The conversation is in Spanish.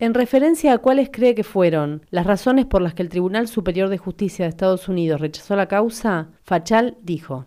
En referencia a cuáles cree que fueron las razones por las que el Tribunal Superior de Justicia de Estados Unidos rechazó la causa, Fachal dijo.